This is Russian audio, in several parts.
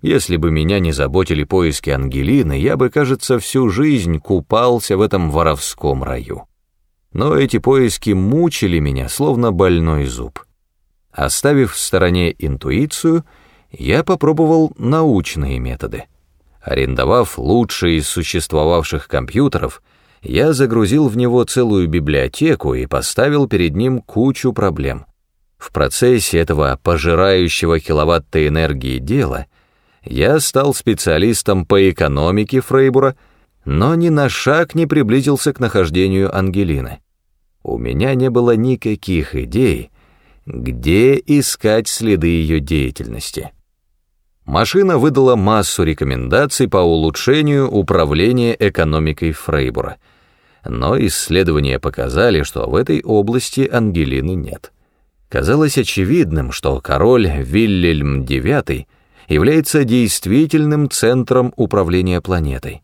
Если бы меня не заботили поиски Ангелины, я бы, кажется, всю жизнь купался в этом воровском раю. Но эти поиски мучили меня, словно больной зуб. Оставив в стороне интуицию, я попробовал научные методы. Арендовав лучшие из существовавших компьютеров, я загрузил в него целую библиотеку и поставил перед ним кучу проблем. В процессе этого пожирающего киловатты энергии дела я стал специалистом по экономике Фрейбура, но ни на шаг не приблизился к нахождению Ангелины. У меня не было никаких идей, где искать следы ее деятельности. Машина выдала массу рекомендаций по улучшению управления экономикой Фрейбура, но исследования показали, что в этой области Ангелины нет. Казалось очевидным, что король Вильгельм IX является действительным центром управления планетой.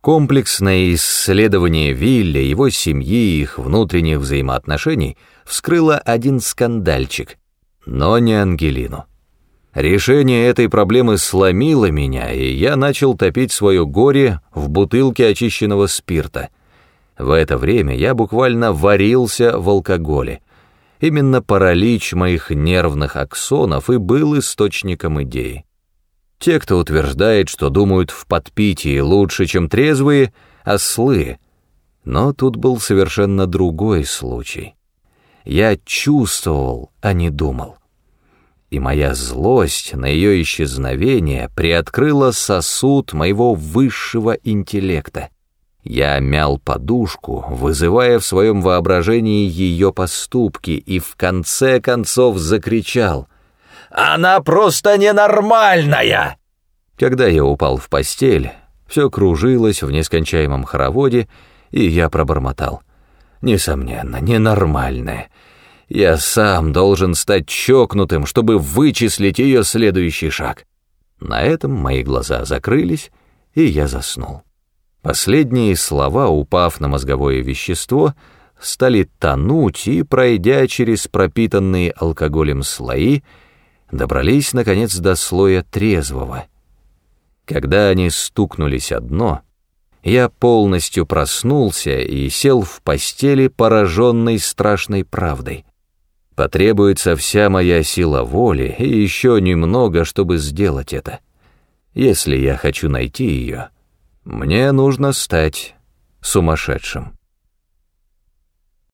Комплексное исследование Вилля, его семьи и их внутренних взаимоотношений вскрыло один скандальчик, но не Ангелину. Решение этой проблемы сломило меня, и я начал топить свое горе в бутылке очищенного спирта. В это время я буквально варился в алкоголе. Именно паралич моих нервных аксонов и был источником идеи. Те, кто утверждает, что думают в подпитии лучше, чем трезвые, ослы. Но тут был совершенно другой случай. Я чувствовал, а не думал. И моя злость на ее исчезновение приоткрыла сосуд моего высшего интеллекта. Я мял подушку, вызывая в своем воображении ее поступки, и в конце концов закричал «Она просто ненормальная!» Когда я упал в постель, все кружилось в нескончаемом хороводе, и я пробормотал. «Несомненно, ненормальная. Я сам должен стать чокнутым, чтобы вычислить ее следующий шаг». На этом мои глаза закрылись, и я заснул. Последние слова, упав на мозговое вещество, стали тонуть и, пройдя через пропитанные алкоголем слои, добрались, наконец, до слоя трезвого. Когда они стукнулись о дно, я полностью проснулся и сел в постели, пораженный страшной правдой. Потребуется вся моя сила воли и еще немного, чтобы сделать это. Если я хочу найти ее, мне нужно стать сумасшедшим.